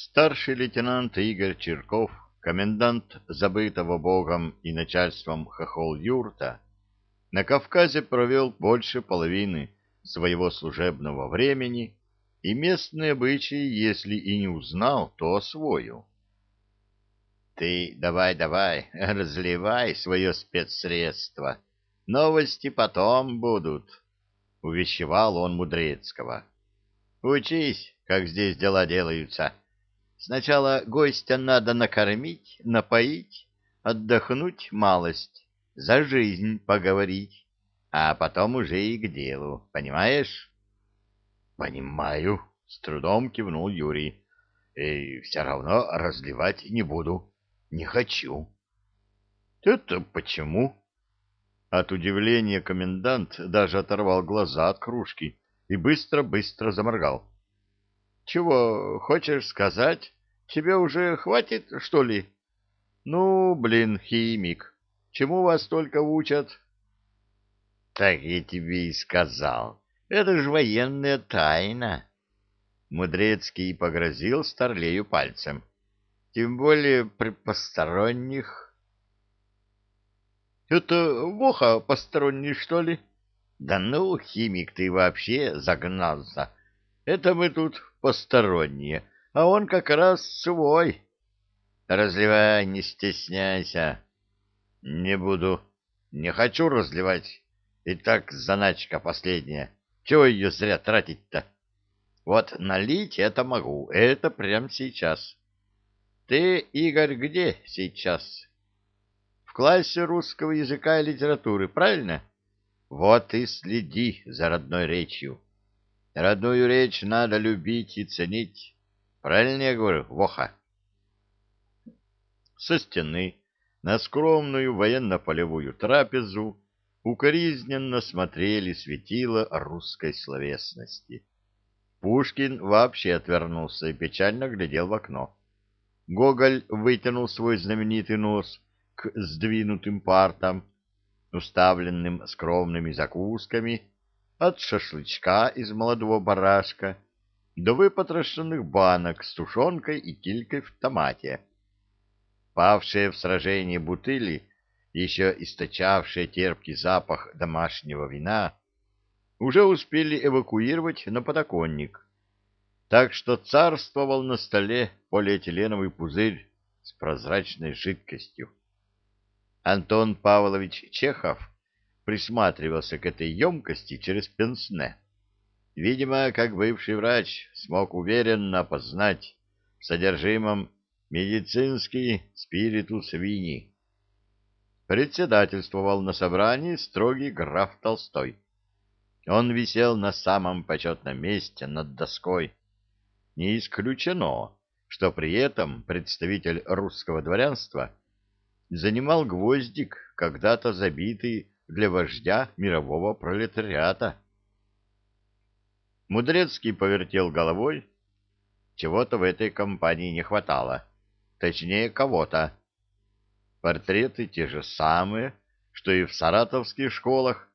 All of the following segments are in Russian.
Старший лейтенант Игорь Черков, комендант забытого богом и начальством хохол-юрта, на Кавказе провел больше половины своего служебного времени и местные обычаи, если и не узнал, то освоил. Ты давай-давай, разливай свое спецсредство. Новости потом будут, — увещевал он Мудрецкого. Учись, как здесь дела делаются. Сначала гостя надо накормить, напоить, отдохнуть малость, за жизнь поговорить, а потом уже и к делу, понимаешь? — Понимаю, — с трудом кивнул Юрий. — И все равно разливать не буду. Не хочу. Это почему? От удивления комендант даже оторвал глаза от кружки и быстро-быстро заморгал. Чего хочешь сказать? Тебе уже хватит, что ли? Ну, блин, химик, чему вас только учат? Так я тебе и сказал. Это же военная тайна. Мудрецкий погрозил Старлею пальцем тем более при посторонних. — Это Воха посторонний, что ли? — Да ну, химик, ты вообще загнался. Это мы тут посторонние, а он как раз свой. Разливай, не стесняйся. — Не буду. Не хочу разливать. И так заначка последняя. Чего ее зря тратить-то? Вот налить это могу, это прямо сейчас. Ты, Игорь, где сейчас? В классе русского языка и литературы, правильно? Вот и следи за родной речью. Родную речь надо любить и ценить. Правильно я говорю, Воха? Со стены на скромную военно-полевую трапезу укоризненно смотрели светила русской словесности. Пушкин вообще отвернулся и печально глядел в окно. Гоголь вытянул свой знаменитый нос к сдвинутым партам, уставленным скромными закусками, от шашлычка из молодого барашка до выпотрошенных банок с тушенкой и килькой в томате. Павшие в сражении бутыли, еще источавшие терпкий запах домашнего вина, уже успели эвакуировать на подоконник так что царствовал на столе полиэтиленовый пузырь с прозрачной жидкостью. Антон Павлович Чехов присматривался к этой емкости через пенсне. Видимо, как бывший врач смог уверенно опознать в содержимом медицинский спиритус вини. Председательствовал на собрании строгий граф Толстой. Он висел на самом почетном месте над доской, не исключено, что при этом представитель русского дворянства занимал гвоздик, когда-то забитый для вождя мирового пролетариата. Мудрецкий повертел головой. Чего-то в этой компании не хватало. Точнее, кого-то. Портреты те же самые, что и в саратовских школах,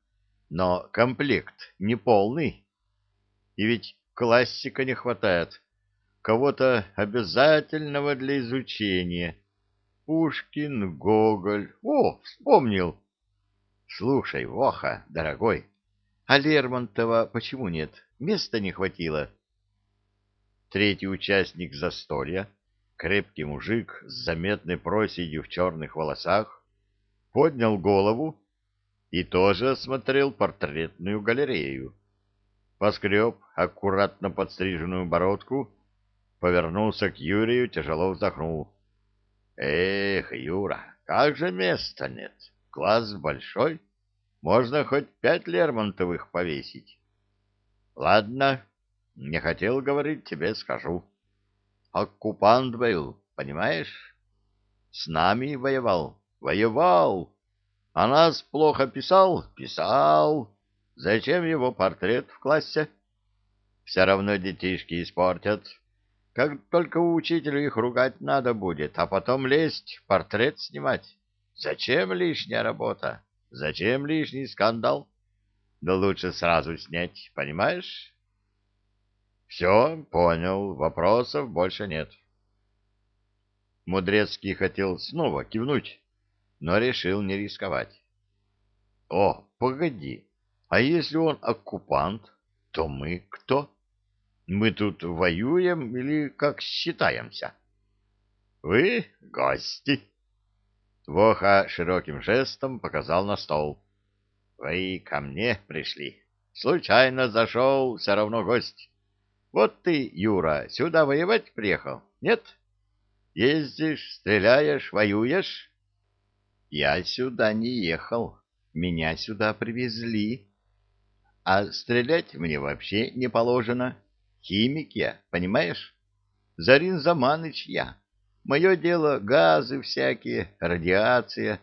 но комплект неполный. И ведь классика не хватает кого-то обязательного для изучения. Пушкин, Гоголь. О, вспомнил. Слушай, Воха, дорогой, а Лермонтова почему нет? Места не хватило. Третий участник застолья, крепкий мужик с заметной проседью в черных волосах, поднял голову и тоже осмотрел портретную галерею. Поскреб аккуратно подстриженную бородку повернулся к Юрию, тяжело вздохнул. Эх, Юра, как же места нет. Класс большой. Можно хоть пять Лермонтовых повесить. Ладно, не хотел говорить, тебе скажу. Оккупант был, понимаешь? С нами воевал. Воевал. А нас плохо писал? Писал. Зачем его портрет в классе? Все равно детишки испортят. Как только у учителя их ругать надо будет, а потом лезть, портрет снимать. Зачем лишняя работа? Зачем лишний скандал? Да лучше сразу снять, понимаешь? Все, понял, вопросов больше нет. Мудрецкий хотел снова кивнуть, но решил не рисковать. — О, погоди, а если он оккупант, то мы кто? Мы тут воюем или как считаемся? — Вы гости. Воха широким жестом показал на стол. — Вы ко мне пришли. Случайно зашел, все равно гость. Вот ты, Юра, сюда воевать приехал, нет? Ездишь, стреляешь, воюешь? Я сюда не ехал, меня сюда привезли. А стрелять мне вообще не положено. Химик я, понимаешь? Зарин Заманыч я. Мое дело газы всякие, радиация.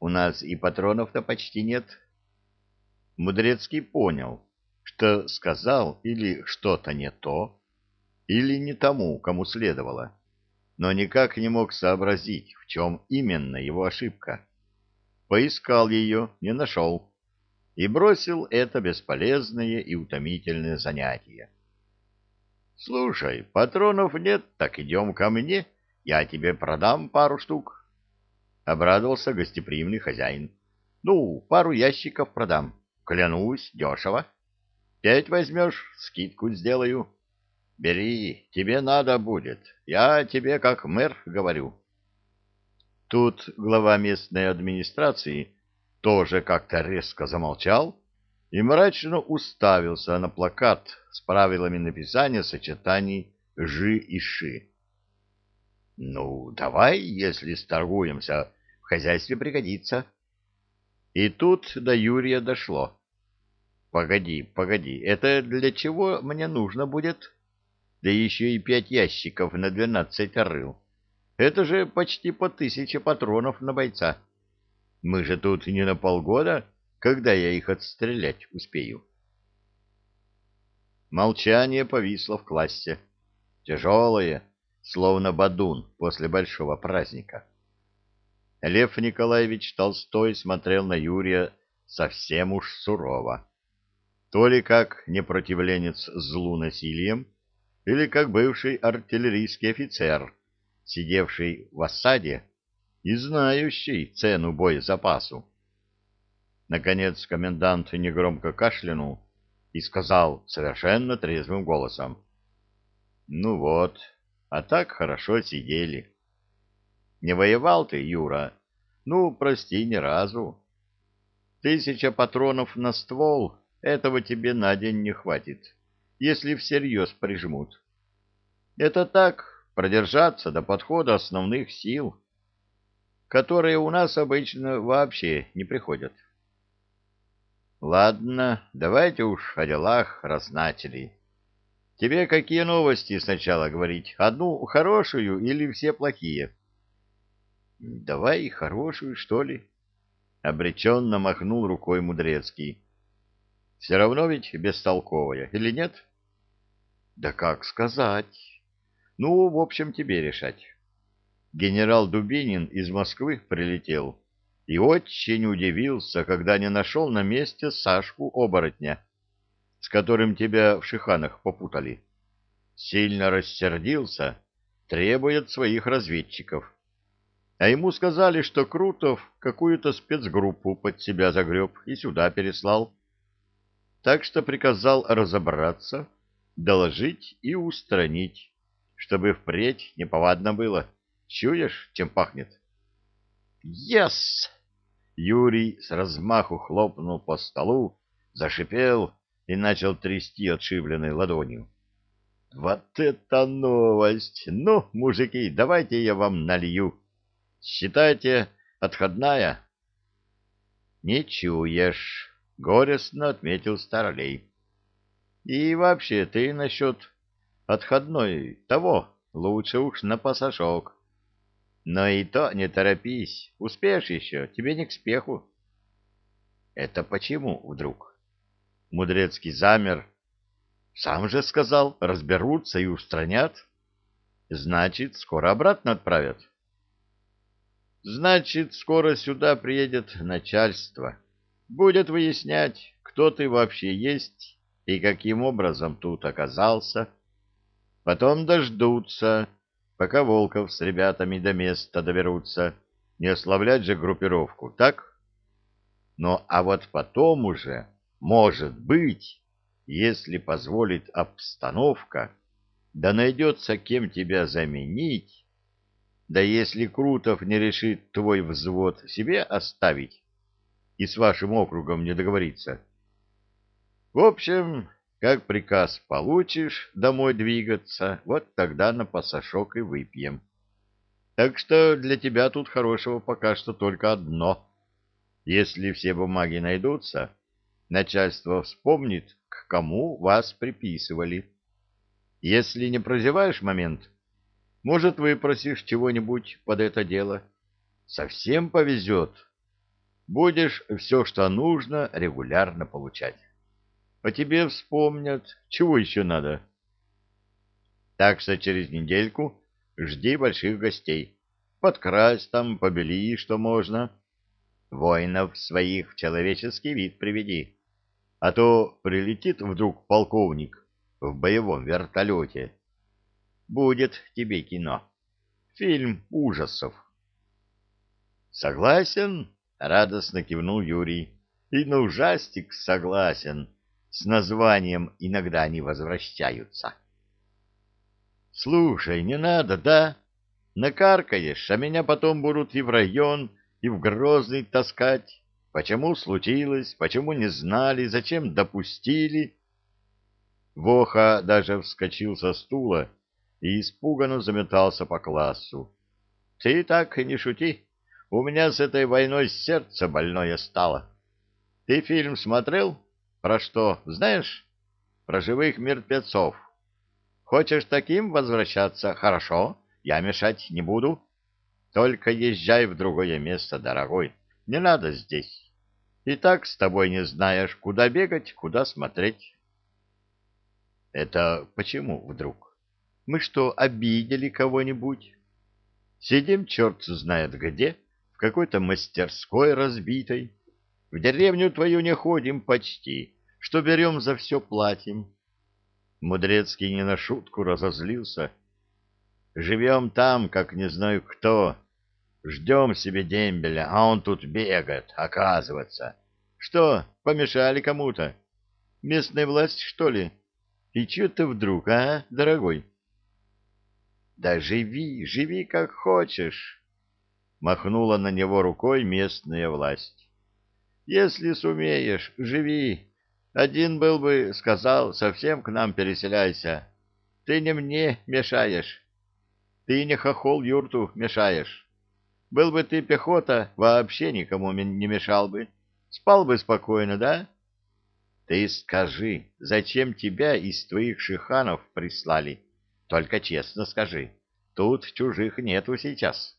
У нас и патронов-то почти нет. Мудрецкий понял, что сказал или что-то не то, или не тому, кому следовало, но никак не мог сообразить, в чем именно его ошибка. Поискал ее, не нашел, и бросил это бесполезное и утомительное занятие. — Слушай, патронов нет, так идем ко мне, — я тебе продам пару штук. Обрадовался гостеприимный хозяин. Ну, пару ящиков продам. Клянусь, дешево. Пять возьмешь, скидку сделаю. Бери, тебе надо будет. Я тебе как мэр говорю. Тут глава местной администрации тоже как-то резко замолчал и мрачно уставился на плакат с правилами написания сочетаний «жи» и «ши». Ну, давай, если сторгуемся, в хозяйстве пригодится. И тут до Юрия дошло. Погоди, погоди, это для чего мне нужно будет? Да еще и пять ящиков на двенадцать рыл. Это же почти по тысяче патронов на бойца. Мы же тут не на полгода, когда я их отстрелять успею. Молчание повисло в классе. Тяжелое, словно бадун после большого праздника. Лев Николаевич Толстой смотрел на Юрия совсем уж сурово. То ли как непротивленец злу насилием, или как бывший артиллерийский офицер, сидевший в осаде и знающий цену боезапасу. Наконец комендант негромко кашлянул и сказал совершенно трезвым голосом. — Ну вот, а так хорошо сидели. Не воевал ты, Юра? Ну, прости, ни разу. Тысяча патронов на ствол, этого тебе на день не хватит, если всерьез прижмут. Это так, продержаться до подхода основных сил, которые у нас обычно вообще не приходят. Ладно, давайте уж о делах, раз. Тебе какие новости сначала говорить? Одну хорошую или все плохие? Давай хорошую, что ли? Обреченно махнул рукой Мудрецкий. Все равно ведь бестолковая, или нет? Да как сказать? Ну, в общем, тебе решать. Генерал Дубинин из Москвы прилетел и очень удивился, когда не нашел на месте Сашку-оборотня с которым тебя в шиханах попутали. Сильно рассердился, требует своих разведчиков. А ему сказали, что Крутов какую-то спецгруппу под себя загреб и сюда переслал. Так что приказал разобраться, доложить и устранить, чтобы впредь неповадно было. Чуешь, чем пахнет? «Yes!» Юрий с размаху хлопнул по столу, зашипел и начал трясти отшибленной ладонью. «Вот это новость! Ну, мужики, давайте я вам налью. Считайте, отходная?» «Не чуешь», — горестно отметил Старлей. «И вообще ты насчет отходной того лучше уж на пасашок. Но и то не торопись, успеешь еще, тебе не к спеху». «Это почему вдруг?» Мудрецкий замер. Сам же сказал, разберутся и устранят. Значит, скоро обратно отправят. Значит, скоро сюда приедет начальство. Будет выяснять, кто ты вообще есть и каким образом тут оказался. Потом дождутся, пока Волков с ребятами до места доберутся. Не ослаблять же группировку, так? Ну, а вот потом уже, может быть, если позволит обстановка, да найдется кем тебя заменить, да если Крутов не решит твой взвод себе оставить и с вашим округом не договориться. В общем, как приказ получишь домой двигаться, вот тогда на пасашок и выпьем. Так что для тебя тут хорошего пока что только одно. Если все бумаги найдутся, начальство вспомнит, к кому вас приписывали. Если не прозеваешь момент, может, выпросишь чего-нибудь под это дело. Совсем повезет. Будешь все, что нужно, регулярно получать. По тебе вспомнят. Чего еще надо? Так что через недельку жди больших гостей. Подкрась там, побели, что можно. Воинов своих в человеческий вид приведи. А то прилетит вдруг полковник в боевом вертолете. Будет тебе кино. Фильм ужасов. Согласен? Радостно кивнул Юрий. И на ужастик согласен с названием «Иногда они возвращаются». «Слушай, не надо, да? Накаркаешь, а меня потом будут и в район, и в Грозный таскать. Почему случилось, почему не знали, зачем допустили?» Воха даже вскочил со стула и испуганно заметался по классу. «Ты так не шути, у меня с этой войной сердце больное стало. Ты фильм смотрел?» Про что, знаешь? Про живых мертвецов. Хочешь таким возвращаться? Хорошо, я мешать не буду. Только езжай в другое место, дорогой. Не надо здесь. И так с тобой не знаешь, куда бегать, куда смотреть. Это почему вдруг? Мы что, обидели кого-нибудь? Сидим черт знает где, в какой-то мастерской разбитой. В деревню твою не ходим почти, что берем за все платим. Мудрецкий не на шутку разозлился. Живем там, как не знаю кто. Ждем себе дембеля, а он тут бегает, оказывается. Что, помешали кому-то? Местная власть, что ли? И че ты вдруг, а, дорогой? Да живи, живи как хочешь, махнула на него рукой местная власть. Если сумеешь, живи. Один был бы, сказал, совсем к нам переселяйся. Ты не мне мешаешь. Ты не хохол юрту мешаешь. Был бы ты пехота, вообще никому не мешал бы. Спал бы спокойно, да? Ты скажи, зачем тебя из твоих шиханов прислали? Только честно скажи. Тут чужих нету сейчас.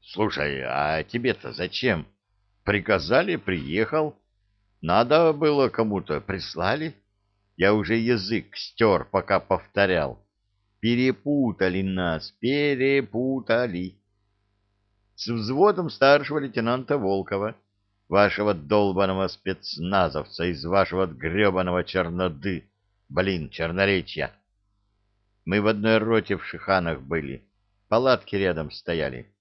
Слушай, а тебе-то зачем? Приказали, приехал. Надо было кому-то, прислали. Я уже язык стер, пока повторял. Перепутали нас, перепутали. С взводом старшего лейтенанта Волкова, вашего долбаного спецназовца из вашего гребаного черноды, блин, черноречья. Мы в одной роте в Шиханах были, палатки рядом стояли.